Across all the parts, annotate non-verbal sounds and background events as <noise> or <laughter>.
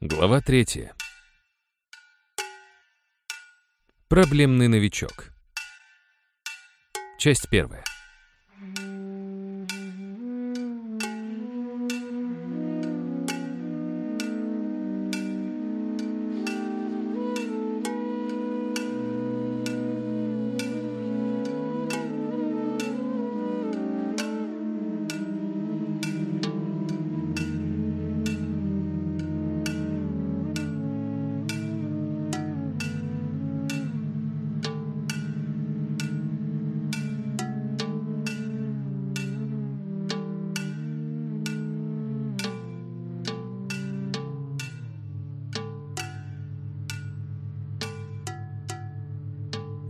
Глава третья. Проблемный новичок. Часть первая.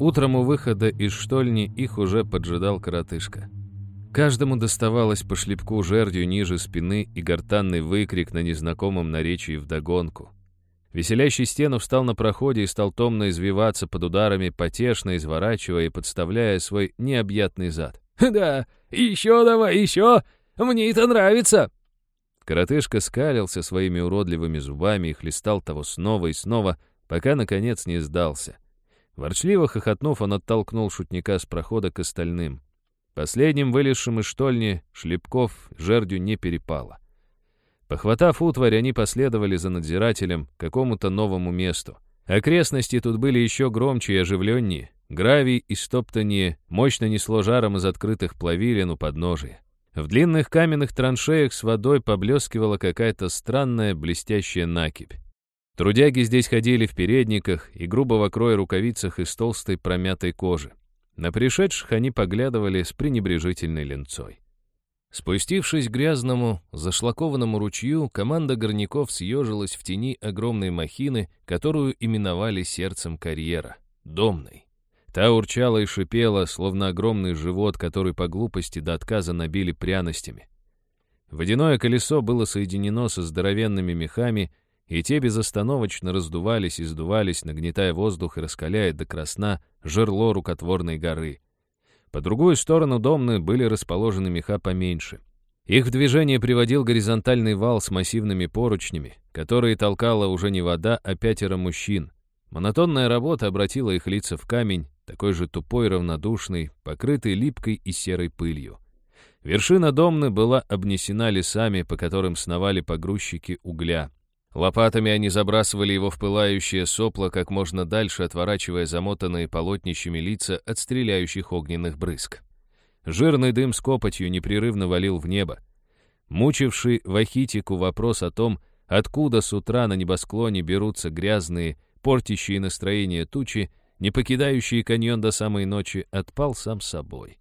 Утром у выхода из штольни их уже поджидал коротышка. Каждому доставалось по шлепку жердью ниже спины и гортанный выкрик на незнакомом наречии вдогонку. Веселящий стену встал на проходе и стал томно извиваться под ударами, потешно изворачивая и подставляя свой необъятный зад. <laughs> «Да, еще давай, еще! Мне это нравится!» Коротышка скалился своими уродливыми зубами и хлестал того снова и снова, пока, наконец, не сдался — Ворчливо хохотнув, он оттолкнул шутника с прохода к остальным. Последним вылезшим из штольни шлепков жердью не перепало. Похватав утварь, они последовали за надзирателем к какому-то новому месту. Окрестности тут были еще громче и оживленнее. Гравий и стоптание мощно несло жаром из открытых плавилин у подножия. В длинных каменных траншеях с водой поблескивала какая-то странная блестящая накипь. Трудяги здесь ходили в передниках и грубого кроя рукавицах из толстой промятой кожи. На пришедших они поглядывали с пренебрежительной ленцой. Спустившись к грязному, зашлакованному ручью, команда горняков съежилась в тени огромной махины, которую именовали сердцем карьера — домной. Та урчала и шипела, словно огромный живот, который по глупости до отказа набили пряностями. Водяное колесо было соединено со здоровенными мехами, и те безостановочно раздувались и сдувались, нагнетая воздух и раскаляя до красна жерло рукотворной горы. По другую сторону домны были расположены меха поменьше. Их в движение приводил горизонтальный вал с массивными поручнями, которые толкала уже не вода, а пятеро мужчин. Монотонная работа обратила их лица в камень, такой же тупой, равнодушный, покрытый липкой и серой пылью. Вершина домны была обнесена лесами, по которым сновали погрузчики угля — Лопатами они забрасывали его в пылающее сопло как можно дальше, отворачивая замотанные полотнищами лица от стреляющих огненных брызг. Жирный дым с копотью непрерывно валил в небо. Мучивший Вахитику вопрос о том, откуда с утра на небосклоне берутся грязные, портящие настроение тучи, не покидающие каньон до самой ночи, отпал сам собой.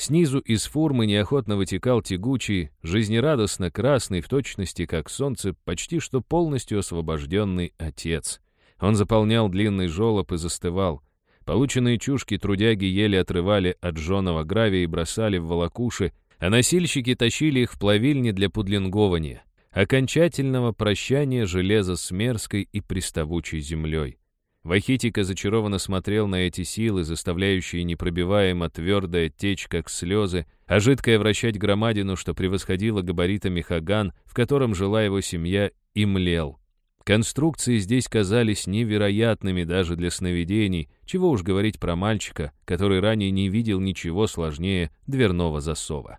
Снизу из фурмы неохотно вытекал тягучий, жизнерадостно красный, в точности как солнце, почти что полностью освобожденный отец. Он заполнял длинный жолоб и застывал. Полученные чушки трудяги еле отрывали от жженого гравия и бросали в волокуши, а носильщики тащили их в плавильни для пудлингования, окончательного прощания железа с мерзкой и приставучей землей. Вахитика зачарованно смотрел на эти силы, заставляющие непробиваемо твердое течь, как слезы, а жидкое вращать громадину, что превосходило габаритами Хаган, в котором жила его семья, и млел. Конструкции здесь казались невероятными даже для сновидений, чего уж говорить про мальчика, который ранее не видел ничего сложнее дверного засова.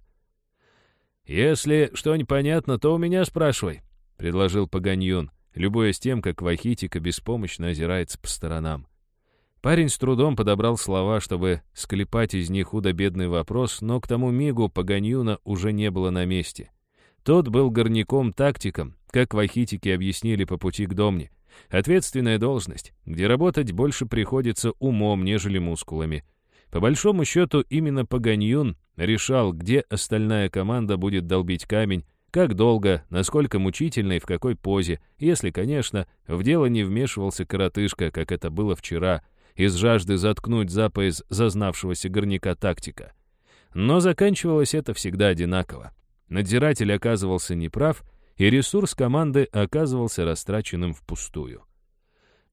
«Если что непонятно, то у меня спрашивай», — предложил Паганьон любуясь тем, как Вахитика беспомощно озирается по сторонам. Парень с трудом подобрал слова, чтобы склепать из них худо-бедный вопрос, но к тому мигу Паганьюна уже не было на месте. Тот был горняком-тактиком, как Вахитики объяснили по пути к Домне. Ответственная должность, где работать больше приходится умом, нежели мускулами. По большому счету, именно Паганьюн решал, где остальная команда будет долбить камень, как долго, насколько мучительно и в какой позе, если, конечно, в дело не вмешивался коротышка, как это было вчера, из жажды заткнуть за пояс зазнавшегося горняка тактика. Но заканчивалось это всегда одинаково. Надзиратель оказывался неправ, и ресурс команды оказывался растраченным впустую.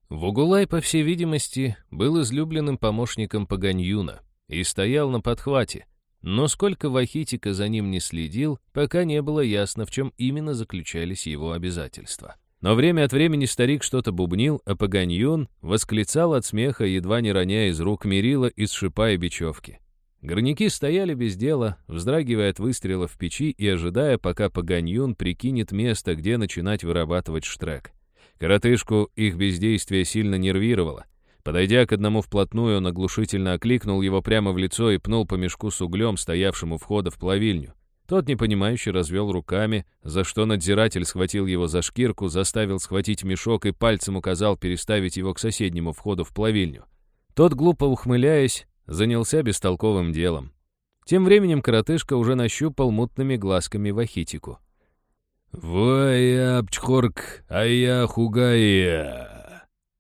Вугулай, по всей видимости, был излюбленным помощником Паганьюна и стоял на подхвате, но сколько Вахитика за ним не следил, пока не было ясно, в чем именно заключались его обязательства. Но время от времени старик что-то бубнил, а Паганьюн восклицал от смеха, едва не роняя из рук мерила из шипа и бечевки. Горняки стояли без дела, вздрагивая от выстрелов в печи и ожидая, пока Паганьюн прикинет место, где начинать вырабатывать штрек. Коротышку их бездействие сильно нервировало. Подойдя к одному вплотную, он оглушительно окликнул его прямо в лицо и пнул по мешку с углем, стоявшему у входа в плавильню. Тот непонимающе развел руками, за что надзиратель схватил его за шкирку, заставил схватить мешок и пальцем указал переставить его к соседнему входу в плавильню. Тот, глупо ухмыляясь, занялся бестолковым делом. Тем временем коротышка уже нащупал мутными глазками вахитику. «Ваяпчхорк, ая хугая!»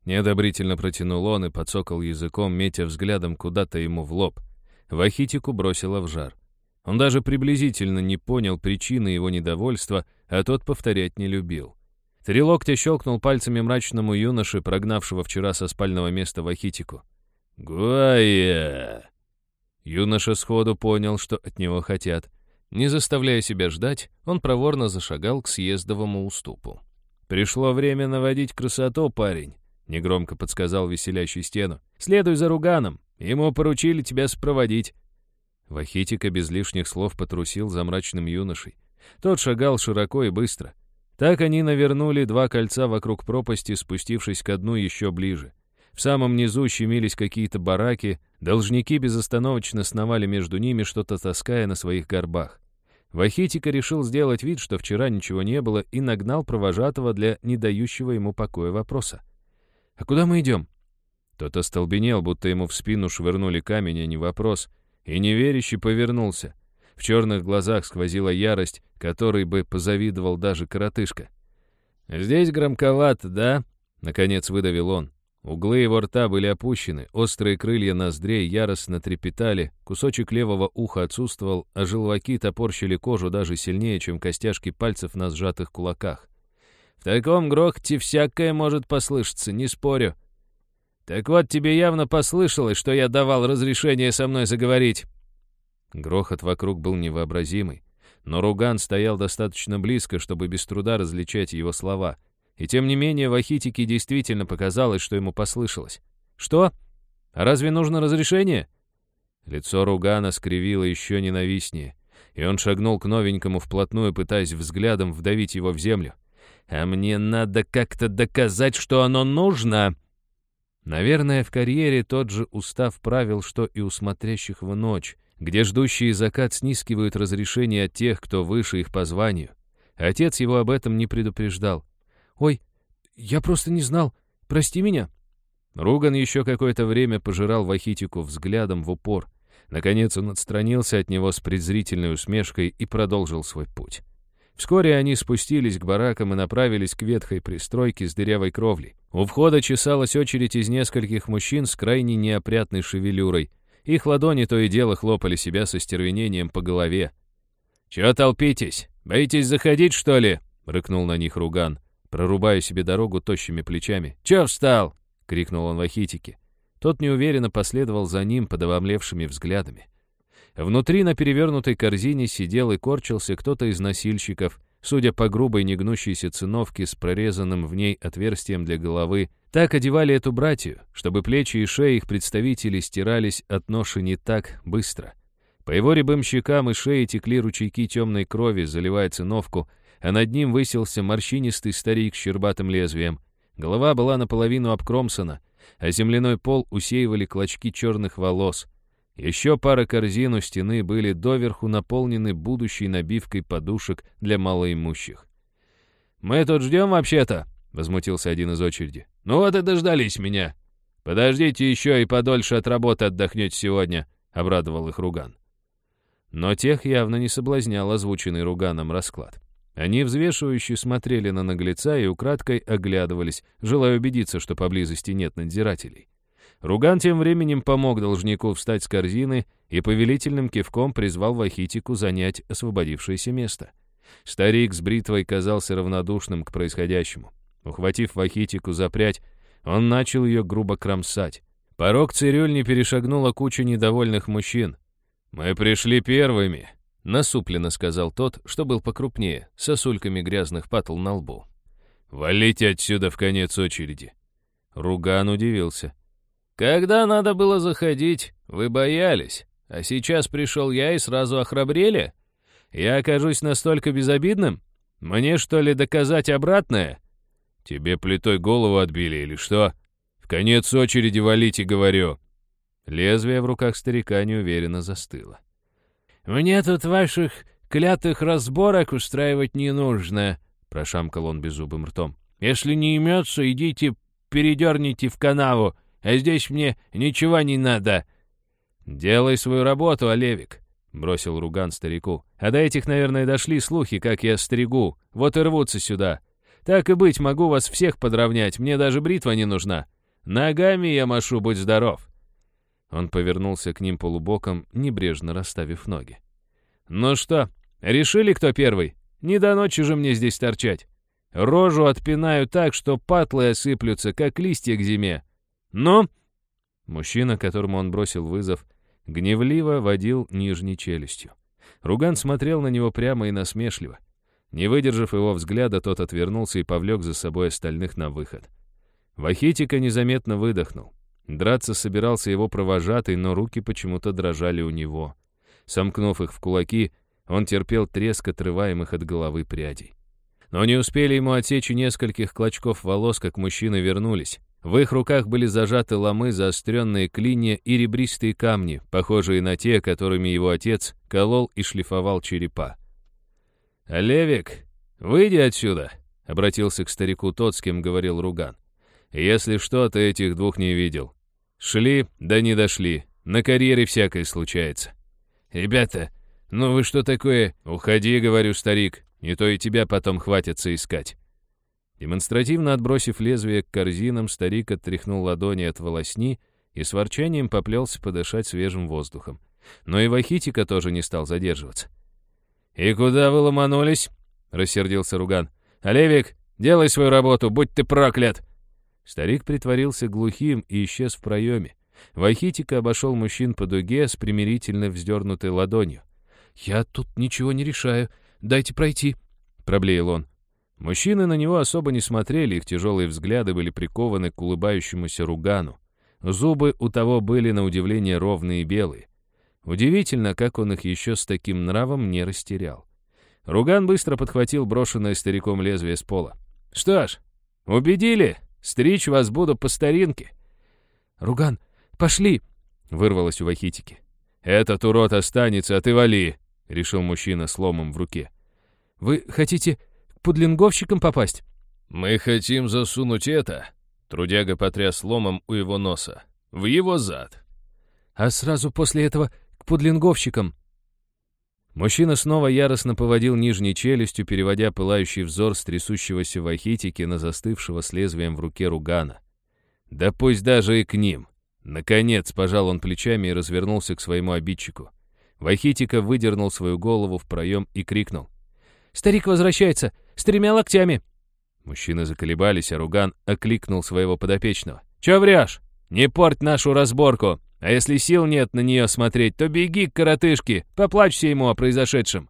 Неодобрительно протянул он и подсокал языком, метя взглядом куда-то ему в лоб. Вахитику бросило в жар. Он даже приблизительно не понял причины его недовольства, а тот повторять не любил. Три локтя щелкнул пальцами мрачному юноше, прогнавшего вчера со спального места Вахитику. «Гуая!» Юноша сходу понял, что от него хотят. Не заставляя себя ждать, он проворно зашагал к съездовому уступу. «Пришло время наводить красоту, парень», — негромко подсказал веселящий стену. «Следуй за Руганом, ему поручили тебя спроводить». Вахитика без лишних слов потрусил за мрачным юношей. Тот шагал широко и быстро. Так они навернули два кольца вокруг пропасти, спустившись к дну еще ближе. В самом низу щемились какие-то бараки, должники безостановочно сновали между ними, что-то таская на своих горбах. Вахитика решил сделать вид, что вчера ничего не было, и нагнал провожатого для не дающего ему покоя вопроса. «А куда мы идем?» Тот остолбенел, будто ему в спину швырнули камень, а не вопрос и неверяще повернулся. В черных глазах сквозила ярость, которой бы позавидовал даже коротышка. «Здесь громковато, да?» — наконец выдавил он. Углы его рта были опущены, острые крылья ноздрей яростно трепетали, кусочек левого уха отсутствовал, а желваки топорщили кожу даже сильнее, чем костяшки пальцев на сжатых кулаках. «В таком грохоте всякое может послышаться, не спорю», «Так вот, тебе явно послышалось, что я давал разрешение со мной заговорить». Грохот вокруг был невообразимый, но Руган стоял достаточно близко, чтобы без труда различать его слова. И тем не менее Вахитике действительно показалось, что ему послышалось. «Что? А разве нужно разрешение?» Лицо Ругана скривило еще ненавистнее, и он шагнул к новенькому вплотную, пытаясь взглядом вдавить его в землю. «А мне надо как-то доказать, что оно нужно!» Наверное, в карьере тот же устав правил, что и у смотрящих в ночь, где ждущие закат снискивают разрешение от тех, кто выше их по званию. Отец его об этом не предупреждал. «Ой, я просто не знал. Прости меня». Руган еще какое-то время пожирал Вахитику взглядом в упор. Наконец он отстранился от него с презрительной усмешкой и продолжил свой путь. Вскоре они спустились к баракам и направились к ветхой пристройке с дырявой кровлей. У входа чесалась очередь из нескольких мужчин с крайне неопрятной шевелюрой. Их ладони то и дело хлопали себя со стервенением по голове. «Чего толпитесь? Боитесь заходить, что ли?» — рыкнул на них Руган, прорубая себе дорогу тощими плечами. «Чё встал?» — крикнул он Вахитике. Тот неуверенно последовал за ним под взглядами. Внутри на перевернутой корзине сидел и корчился кто-то из носильщиков, судя по грубой негнущейся циновке с прорезанным в ней отверстием для головы. Так одевали эту братью, чтобы плечи и шеи их представителей стирались от ноши не так быстро. По его рябым щекам и шее текли ручейки темной крови, заливая циновку, а над ним высился морщинистый старик с щербатым лезвием. Голова была наполовину обкромсана, а земляной пол усеивали клочки черных волос — еще пара корзин у стены были доверху наполнены будущей набивкой подушек для малоимущих. «Мы тут ждем вообще-то», — возмутился один из очереди. «Ну вот и дождались меня. Подождите еще и подольше от работы отдохнете сегодня», — обрадовал их Руган. Но тех явно не соблазнял озвученный Руганом расклад. Они взвешивающе смотрели на наглеца и украдкой оглядывались, желая убедиться, что поблизости нет надзирателей. Руган тем временем помог должнику встать с корзины и повелительным кивком призвал Вахитику занять освободившееся место. Старик с бритвой казался равнодушным к происходящему. Ухватив Вахитику за прядь, он начал ее грубо кромсать. Порог цирюльни перешагнула куча недовольных мужчин. «Мы пришли первыми», — насупленно сказал тот, что был покрупнее, сосульками грязных патл на лбу. Валите отсюда в конец очереди. Руган удивился. Когда надо было заходить, вы боялись. А сейчас пришел я и сразу охрабрели? Я окажусь настолько безобидным? Мне, что ли, доказать обратное? Тебе плитой голову отбили или что? В конец очереди валите, говорю. Лезвие в руках старика неуверенно застыло. «Мне тут ваших клятых разборок устраивать не нужно», — прошамкал он беззубым ртом. «Если не имется, идите передерните в канаву, а здесь мне ничего не надо». «Делай свою работу, Олевик», — бросил Руган старику. «А до этих, наверное, дошли слухи, как я стригу. Вот и рвутся сюда. Так и быть, могу вас всех подровнять, мне даже бритва не нужна. Ногами я машу, будь здоров». Он повернулся к ним полубоком, небрежно расставив ноги. «Ну что, решили, кто первый? Не до ночи же мне здесь торчать. Рожу отпинаю так, что патлы осыплются, как листья к зиме. Ну?» Мужчина, которому он бросил вызов, гневливо водил нижней челюстью. Руган смотрел на него прямо и насмешливо. Не выдержав его взгляда, тот отвернулся и повлек за собой остальных на выход. Вахитика незаметно выдохнул. Драться собирался его провожатый, но руки почему-то дрожали у него. Сомкнув их в кулаки, он терпел треск отрываемых от головы прядей. Но не успели ему отсечь нескольких клочков волос, как мужчины вернулись. В их руках были зажаты ломы, заостренные клинья и ребристые камни, похожие на те, которыми его отец колол и шлифовал черепа. «Левик, выйди отсюда!» — обратился к старику тот, с кем говорил Руган. «Если что, ты этих двух не видел. Шли, да не дошли. На карьере всякое случается». «Ребята, ну вы что такое?» «Уходи, — говорю, старик, не то и тебя потом хватится искать». Демонстративно отбросив лезвие к корзинам, старик оттряхнул ладони от волосни и с ворчанием поплелся подышать свежим воздухом. Но и Вахитика тоже не стал задерживаться. «И куда вы ломанулись?» — рассердился Руган. «Олевик, делай свою работу, будь ты проклят!» Старик притворился глухим и исчез в проеме. Вахитика обошел мужчин по дуге с примирительно вздернутой ладонью. «Я тут ничего не решаю. Дайте пройти», — проблеял он. Мужчины на него особо не смотрели, их тяжелые взгляды были прикованы к улыбающемуся Ругану. Зубы у того были, на удивление, ровные и белые. Удивительно, как он их еще с таким нравом не растерял. Руган быстро подхватил брошенное стариком лезвие с пола. «Что ж, убедили? Стричь вас буду по старинке». «Руган, пошли!» — вырвалось у Вахитики. «Этот урод останется, а ты вали!» — решил мужчина с ломом в руке. «Вы хотите пудлинговщиком попасть?» «Мы хотим засунуть это», — трудяга потряс ломом у его носа, — «в его зад». «А сразу после этого к пудлинговщикам». Мужчина снова яростно поводил нижней челюстью, переводя пылающий взор с трясущегося вахитики на застывшего с лезвием в руке Ругана. «Да пусть даже и к ним». Наконец пожал он плечами и развернулся к своему обидчику. Вахитика выдернул свою голову в проем и крикнул. «Старик возвращается! С тремя локтями!» Мужчины заколебались, а Руган окликнул своего подопечного. «Чё врешь? Не порть нашу разборку! А если сил нет на нее смотреть, то беги к коротышке, поплачься ему о произошедшем!»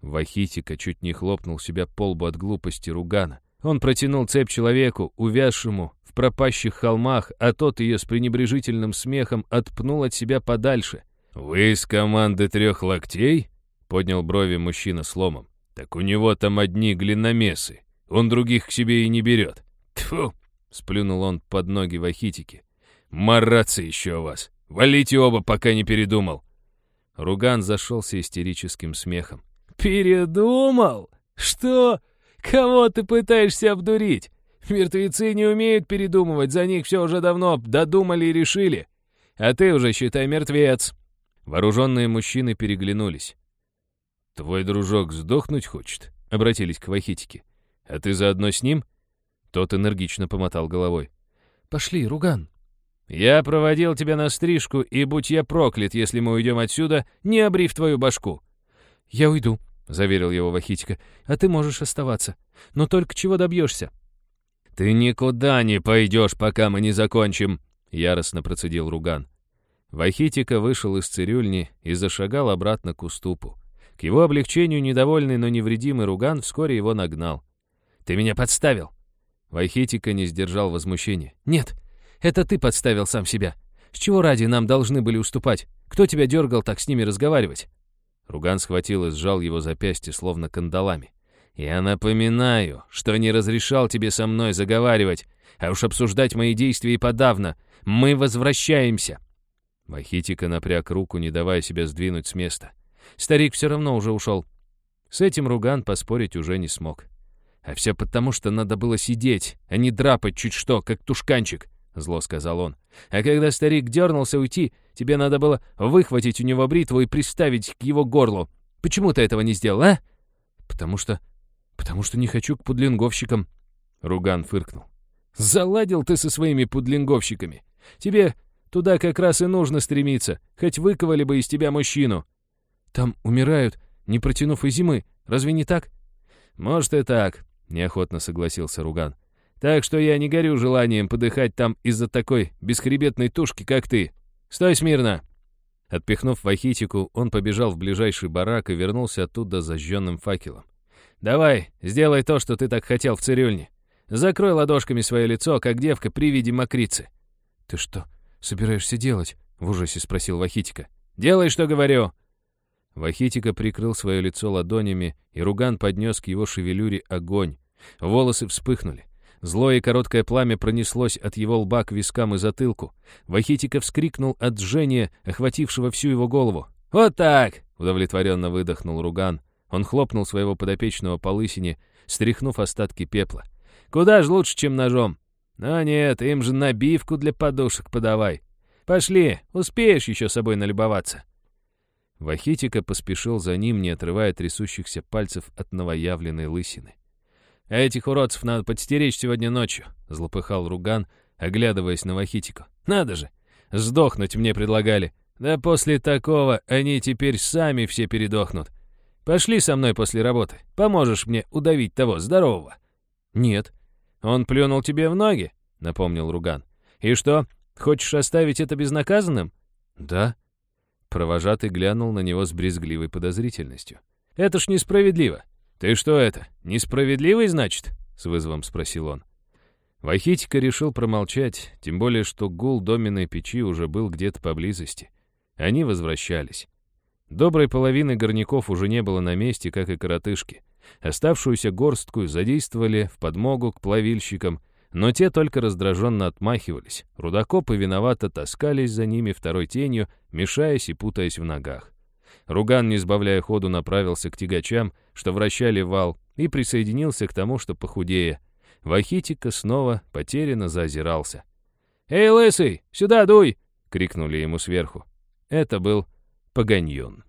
Вахитика чуть не хлопнул себя по лбу от глупости Ругана. Он протянул цепь человеку, увязшему в пропащих холмах, а тот ее с пренебрежительным смехом отпнул от себя подальше. «Вы из команды трех локтей?» — поднял брови мужчина с ломом. «Так у него там одни глиномесы. Он других к себе и не берет». «Тьфу!» — сплюнул он под ноги Вахитики. «Мараться еще у вас! Валите оба, пока не передумал!» Руган зашелся истерическим смехом. «Передумал? Что? Кого ты пытаешься обдурить? Мертвецы не умеют передумывать, за них все уже давно додумали и решили. А ты уже, считай, мертвец!» Вооруженные мужчины переглянулись. «Твой дружок сдохнуть хочет?» — обратились к Вахитике. «А ты заодно с ним?» Тот энергично помотал головой. «Пошли, Руган». «Я проводил тебя на стрижку, и будь я проклят, если мы уйдем отсюда, не обрив твою башку». «Я уйду», — заверил его Вахитика, — «а ты можешь оставаться. Но только чего добьешься?» «Ты никуда не пойдешь, пока мы не закончим», — яростно процедил Руган. Вахитика вышел из цирюльни и зашагал обратно к уступу. К его облегчению недовольный, но невредимый Руган вскоре его нагнал. Ты меня подставил!» Вайхетика не сдержал возмущения. «Нет, это ты подставил сам себя. С чего ради нам должны были уступать? Кто тебя дергал так с ними разговаривать?» Руган схватил и сжал его запястье, словно кандалами. «Я напоминаю, что не разрешал тебе со мной заговаривать, а уж обсуждать мои действия и подавно. Мы возвращаемся!» Вахитика напряг руку, не давая себя сдвинуть с места. Старик все равно уже ушел. С этим Руган поспорить уже не смог. «А все потому, что надо было сидеть, а не драпать чуть что, как тушканчик», — зло сказал он. «А когда старик дернулся уйти, тебе надо было выхватить у него бритву и приставить к его горлу. Почему ты этого не сделал, а?» «Потому что... потому что не хочу к пудлинговщикам», — Руган фыркнул. «Заладил ты со своими пудлинговщиками. Тебе Туда как раз и нужно стремиться, хоть выковали бы из тебя мужчину. Там умирают, не протянув и зимы, разве не так? Может и так, неохотно согласился Руган. Так что я не горю желанием подыхать там из-за такой бесхребетной тушки, как ты. Стой смирно!» Отпихнув Вахитику, он побежал в ближайший барак и вернулся оттуда зажженным факелом. «Давай, сделай то, что ты так хотел в цирюльне. Закрой ладошками свое лицо, как девка при виде мокрицы». «Ты что, собираешься делать?» — в ужасе спросил Вахитика. «Делай, что говорю!» Вахитика прикрыл свое лицо ладонями, и Руган поднес к его шевелюре огонь. Волосы вспыхнули. Злое и короткое пламя пронеслось от его лба к вискам и затылку. Вахитика вскрикнул от жжения, охватившего всю его голову. «Вот так!» — удовлетворенно выдохнул Руган. Он хлопнул своего подопечного по лысине, стряхнув остатки пепла. «Куда ж лучше, чем ножом? Но нет, им же набивку для подушек подавай. Пошли, успеешь еще собой налюбоваться». Вахитика поспешил за ним, не отрывая трясущихся пальцев от новоявленной лысины. «Этих уродцев надо подстеречь сегодня ночью», — злопыхал Руган, оглядываясь на Вахитику. «Надо же! Сдохнуть мне предлагали. Да после такого они теперь сами все передохнут. Пошли со мной после работы. Поможешь мне удавить того здорового». «Нет», «Он плюнул тебе в ноги?» — напомнил Руган. «И что, хочешь оставить это безнаказанным?» «Да». Провожатый глянул на него с брезгливой подозрительностью. «Это ж несправедливо. Ты что это, несправедливый, значит?» — с вызовом спросил он. Вахитика решил промолчать, тем более, что гул доменной печи уже был где-то поблизости. Они возвращались. Доброй половины горняков уже не было на месте, как и коротышки. Оставшуюся горстку задействовали в подмогу к плавильщикам, но те только раздраженно отмахивались. Рудокопы виновато таскались за ними второй тенью, мешаясь и путаясь в ногах. Руган, не сбавляя ходу, направился к тягачам, что вращали вал, и присоединился к тому, что похудее. Вахитика снова потерянно заозирался. «Эй, лысый, сюда дуй!» — крикнули ему сверху. Это был Паганьон.